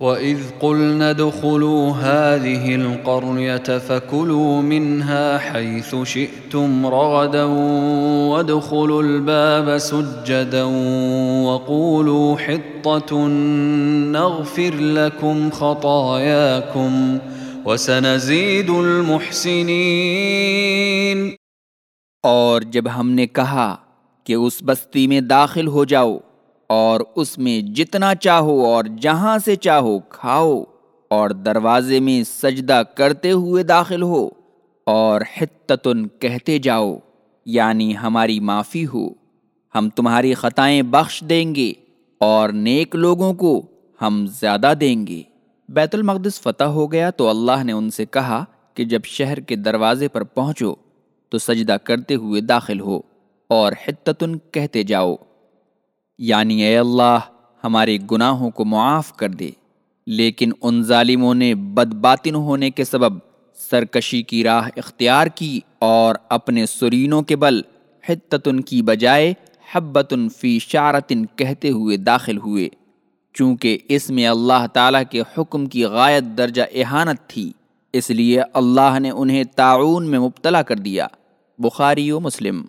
وَإِذْ قُلْنَا ادْخُلُوا هَٰذِهِ الْقَرْيَةَ فَكُلُوا مِنْهَا حَيْثُ شِئْتُمْ رَغَدًا وَادْخُلُوا الْبَابَ سُجَّدًا وَقُولُوا حِطَّةٌ نَّغْفِرْ لَكُمْ خَطَايَاكُمْ وَسَنَزِيدُ الْمُحْسِنِينَ اور جب ہم نے کہا کہ اس بستی میں داخل ہو جاؤ اور اس میں جتنا چاہو اور جہاں سے چاہو کھاؤ اور دروازے میں سجدہ کرتے ہوئے داخل ہو اور حتتن کہتے جاؤ یعنی ہماری معافی ہو۔ ہم تمہاری خطائیں بخش دیں گے اور نیک لوگوں کو ہم زیادہ دیں گے۔ بیت المقدس فتح ہو گیا تو اللہ نے ان سے کہا کہ جب شہر کے دروازے پر پہنچو تو سجدہ کرتے ہوئے داخل ہو اور حتتن کہتے جاؤ۔ یعنی اے اللہ، ہمارے گناہوں کو معاف کر دے۔ لیکن ان ظالموں نے بدباطن ہونے کے سبب سرکشی کی راہ اختیار کی اور اپنے سرینوں کے بل حتتن کی بجائے حبتن فی شارتن کہتے ہوئے داخل ہوئے۔ چونکہ اس میں اللہ تعالیٰ کے حکم کی غایت درجہ احانت تھی، اس لیے اللہ نے انہیں تعاون میں مبتلا کر دیا۔ بخاری و مسلم۔